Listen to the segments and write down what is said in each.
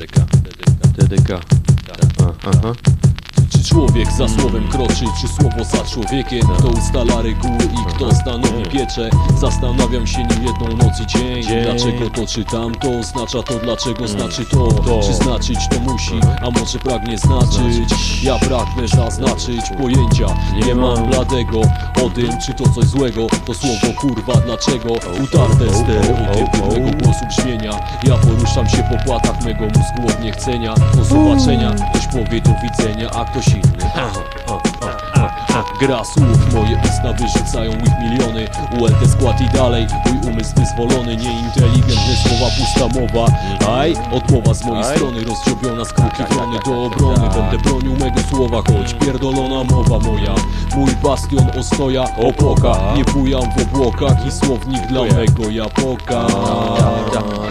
TDK, TDK, A, Aha. Czy człowiek za słowem kroczy, czy słowo za człowiekiem? Kto ustala reguły i kto stanowi piecze? Zastanawiam się nie jedną noc i dzień Dzień. Dlaczego to czy tamto? Oznacza to dlaczego znaczy to? To. Czy znaczyć to musi, a może pragnie znaczyć? Ja pragnę zaznaczyć pojęcia Nie mam bladego o tym, czy to coś złego To słowo kurwa dlaczego? Utarte stereotypy mego głosu brzmienia Ja poruszam się po płatach mego mózgu od niechcenia Do zobaczenia, ktoś powie do widzenia, a ktoś inny Gra słów, moje usta wyrzucają ich miliony ULT skład i dalej, mój umysł wyzwolony Nieinteligentne słowa, pusta mowa Aj, odmowa z mojej Aj. strony Rozdziobiona z kruki wrony do obrony Będę bronił mego słowa, choć pierdolona mowa moja Mój bastion ostoja, opoka Nie bujam w obłokach i słownik dla mego japoka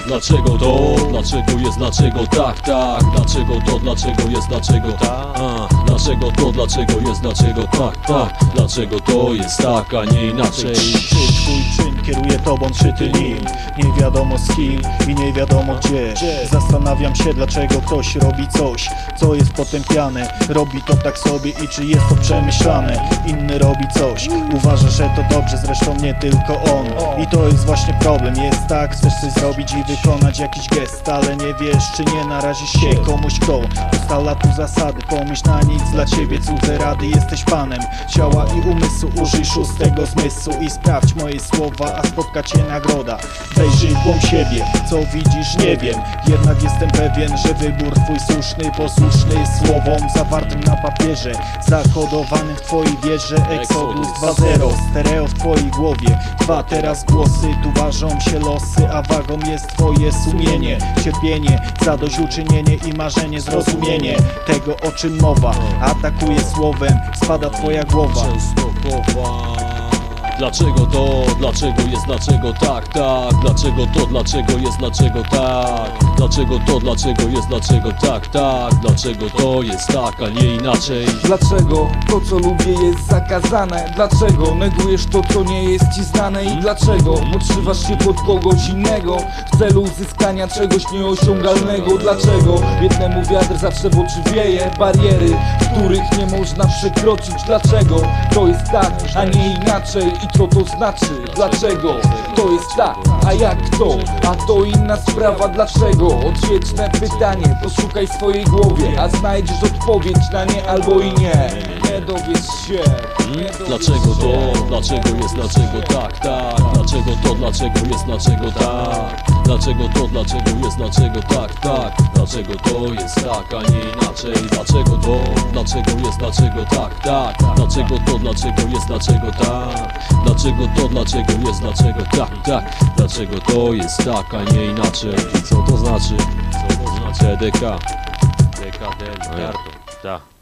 Dlaczego to? Dlaczego jest? Dlaczego tak? Tak Dlaczego to? Dlaczego jest? Dlaczego tak? Dlaczego to? Dlaczego jest? Dlaczego tak? Tak Dlaczego to jest tak, a nie inaczej? Czy twój czyn kieruje tobą, czy ty nim? Nie wiadomo z kim i nie wiadomo gdzie? Zastanawiam się dlaczego ktoś robi coś Co jest potępiane. Robi to tak sobie i czy jest to przemyślane? Inny robi coś. Uważa, że to dobrze, zresztą nie tylko on. I to jest właśnie problem. Jest tak, chcesz coś zrobić i wykonać jakiś gest Ale nie wiesz, czy nie narazisz się komuś kto Ustala tu zasady, pomyśl na nic dla ciebie Cudze rady, jesteś panem Ciała i umysłu, użyj szóstego zmysłu I sprawdź moje słowa, a spotka cię nagroda. Wejrzyj w głąb siebie, co widzisz nie wiem. Jednak jestem pewien, że wybór twój słuszny Posłuszny słowom zawartym na papierze. Zakodowanym w twojej wierze. Exodus 2.0 Stereo w twojej głowie. Dwa teraz głosy, tu ważą się losy A wagą jest twoje sumienie. Cierpienie, zadośćuczynienie i marzenie Zrozumienie tego o czym mowa. Atakuje słowem, spada twoja głowa słowa. Często chowa. Dlaczego to? Dlaczego jest? Dlaczego tak? Tak Dlaczego to? Dlaczego jest? Dlaczego tak? Dlaczego to? Dlaczego jest? Dlaczego tak? Tak Dlaczego to jest tak, a nie inaczej? Dlaczego to co lubię jest zakazane? Dlaczego negujesz to co nie jest ci znane? I dlaczego podszywasz się pod kogoś innego W celu uzyskania czegoś nieosiągalnego? Dlaczego jednemu wiatr zawsze w oczy wieje? Bariery, których nie można przekroczyć Dlaczego to jest tak, a nie inaczej? Co to znaczy? Dlaczego to jest tak, a jak to? A to inna sprawa, dlaczego? Odwieczne pytanie, poszukaj w swojej głowie A znajdziesz odpowiedź na nie albo i nie Nie dowiesz się Dlaczego to? Dlaczego jest? Dlaczego tak? Tak Dlaczego to? Dlaczego jest? Dlaczego tak? Dlaczego to? Dlaczego jest? Dlaczego tak? Tak Dlaczego to jest tak, a nie inaczej? Dlaczego to? Dlaczego jest? Dlaczego tak? Tak Dlaczego to? Dlaczego jest? Dlaczego tak? Dlaczego to? Dlaczego jest? Dlaczego tak? Tak Dlaczego to jest tak, a nie inaczej? I co to znaczy? Co to znaczy? TDK TDK, A ja. Ta.